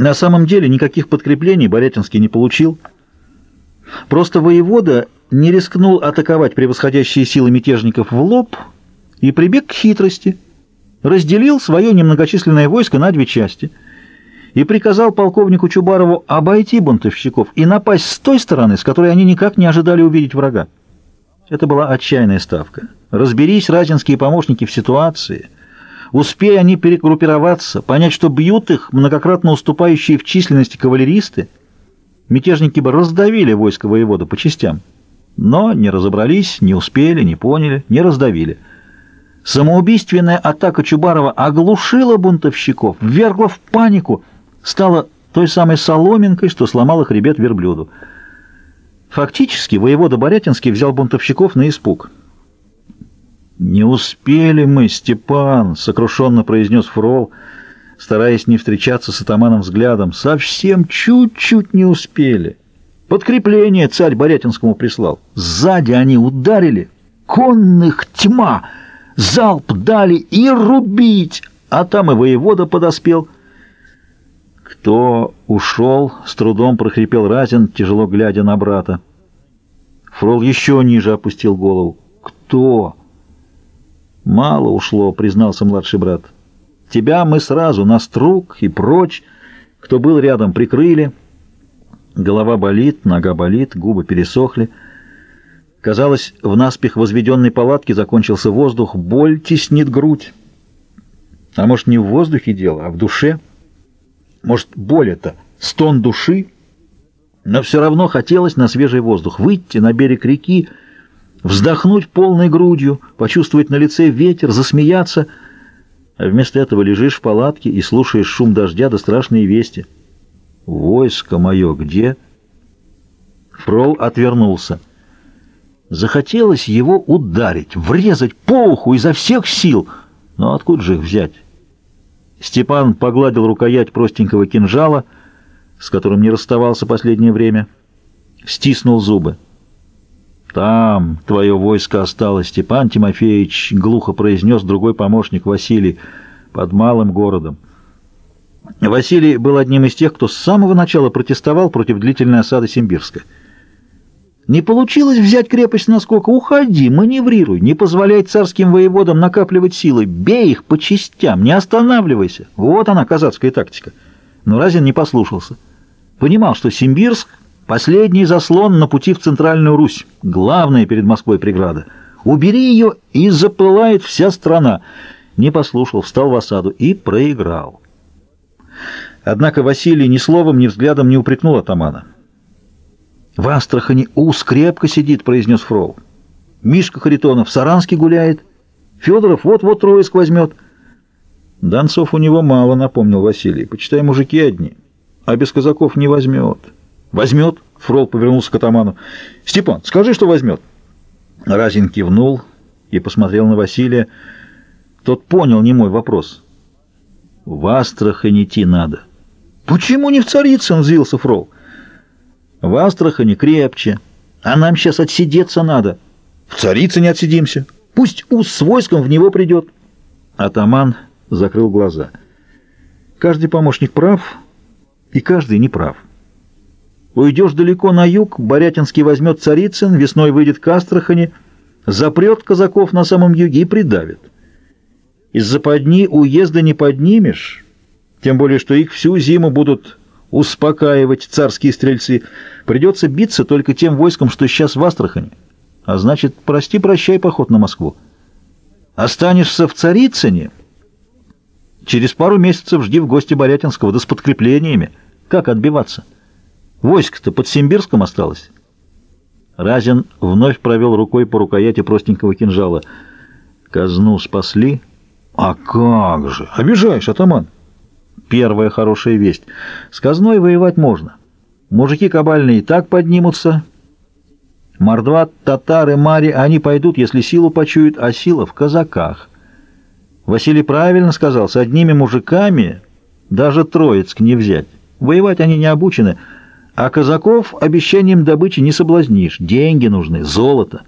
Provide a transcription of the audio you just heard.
На самом деле никаких подкреплений Борятинский не получил. Просто воевода не рискнул атаковать превосходящие силы мятежников в лоб и прибег к хитрости. Разделил свое немногочисленное войско на две части и приказал полковнику Чубарову обойти бунтовщиков и напасть с той стороны, с которой они никак не ожидали увидеть врага. Это была отчаянная ставка. Разберись, разинские помощники, в ситуации — Успея они перегруппироваться, понять, что бьют их многократно уступающие в численности кавалеристы, мятежники бы раздавили войско воевода по частям. Но не разобрались, не успели, не поняли, не раздавили. Самоубийственная атака Чубарова оглушила бунтовщиков, ввергла в панику, стала той самой соломинкой, что сломала хребет верблюду. Фактически воевода Борятинский взял бунтовщиков на испуг. «Не успели мы, Степан!» — сокрушенно произнес Фрол, стараясь не встречаться с атаманом взглядом. «Совсем чуть-чуть не успели. Подкрепление царь Борятинскому прислал. Сзади они ударили. Конных тьма! Залп дали и рубить! А там и воевода подоспел». «Кто ушел?» — с трудом прохрипел Разин, тяжело глядя на брата. Фрол еще ниже опустил голову. «Кто?» «Мало ушло», — признался младший брат. «Тебя мы сразу на струк и прочь. Кто был рядом, прикрыли. Голова болит, нога болит, губы пересохли. Казалось, в наспех возведенной палатке закончился воздух, боль теснит грудь. А может, не в воздухе дело, а в душе? Может, боль это стон души? Но все равно хотелось на свежий воздух выйти на берег реки, вздохнуть полной грудью, почувствовать на лице ветер, засмеяться, а вместо этого лежишь в палатке и слушаешь шум дождя да страшные вести. «Войско мое где?» Фрол отвернулся. Захотелось его ударить, врезать по уху изо всех сил. Но откуда же их взять? Степан погладил рукоять простенького кинжала, с которым не расставался последнее время, стиснул зубы. «Там твое войско осталось, Степан Тимофеевич», — глухо произнес другой помощник Василий, под малым городом. Василий был одним из тех, кто с самого начала протестовал против длительной осады Симбирска. «Не получилось взять крепость насколько? Уходи, маневрируй, не позволяй царским воеводам накапливать силы, бей их по частям, не останавливайся. Вот она, казацкая тактика». Но Разин не послушался. Понимал, что Симбирск Последний заслон на пути в Центральную Русь, главная перед Москвой преграда. Убери ее, и запылает вся страна. Не послушал, встал в осаду и проиграл. Однако Василий ни словом, ни взглядом не упрекнул атамана. «В Астрахани ус крепко сидит», — произнес Фрол. «Мишка Харитонов в Саранске гуляет. Федоров вот-вот Троицк возьмет». «Донцов у него мало», — напомнил Василий. «Почитай, мужики одни, а без казаков не возьмет». «Возьмет?» — Фрол повернулся к атаману. «Степан, скажи, что возьмет». Разин кивнул и посмотрел на Василия. Тот понял не мой вопрос. «В Астрахань идти надо». «Почему не в Царицын?» — взвился Фрол. «В Астрахани крепче, а нам сейчас отсидеться надо». «В Царицыне отсидимся. Пусть Ус с войском в него придет». Атаман закрыл глаза. «Каждый помощник прав, и каждый не прав». Уйдешь далеко на юг, Борятинский возьмет Царицын, весной выйдет к Астрахани, запрет казаков на самом юге и придавит. Из западни уезда не поднимешь, тем более, что их всю зиму будут успокаивать царские стрельцы. Придется биться только тем войском, что сейчас в Астрахани. А значит, прости-прощай поход на Москву. Останешься в Царицыне, через пару месяцев жди в гости Борятинского, да с подкреплениями. Как отбиваться?» Войско-то под Симбирском осталось. Разин вновь провел рукой по рукояти простенького кинжала. Казну спасли? А как же! Обижаешь, атаман! Первая хорошая весть. С казной воевать можно. Мужики кабальные и так поднимутся. Мордва, татары, мари, они пойдут, если силу почуют, а сила в казаках. Василий правильно сказал, с одними мужиками даже Троицк не взять. Воевать они не обучены, а казаков обещанием добычи не соблазнишь. Деньги нужны, золото.